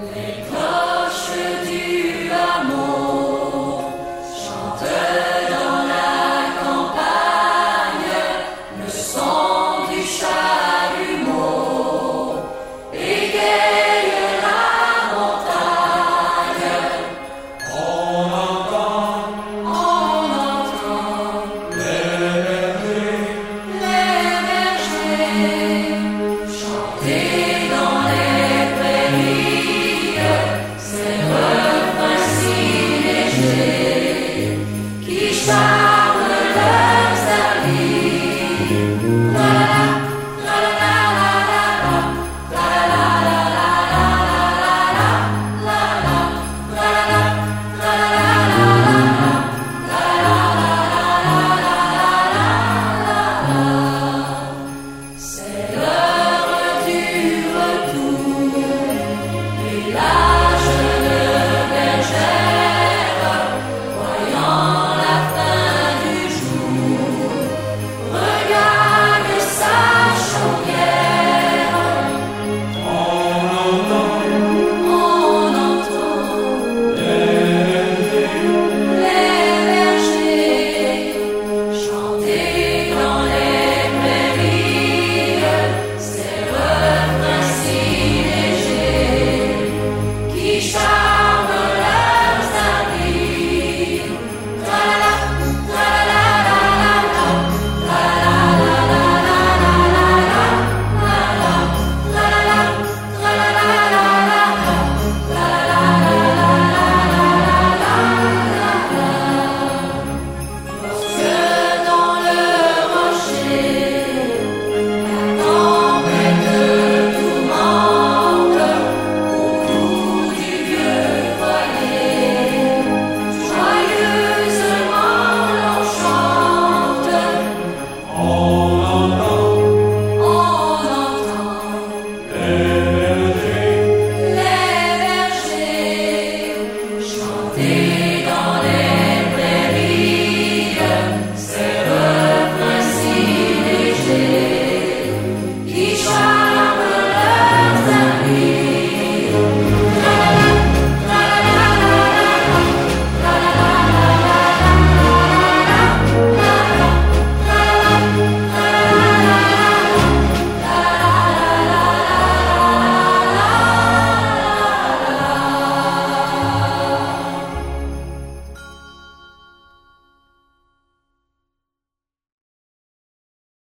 Amen. Isha.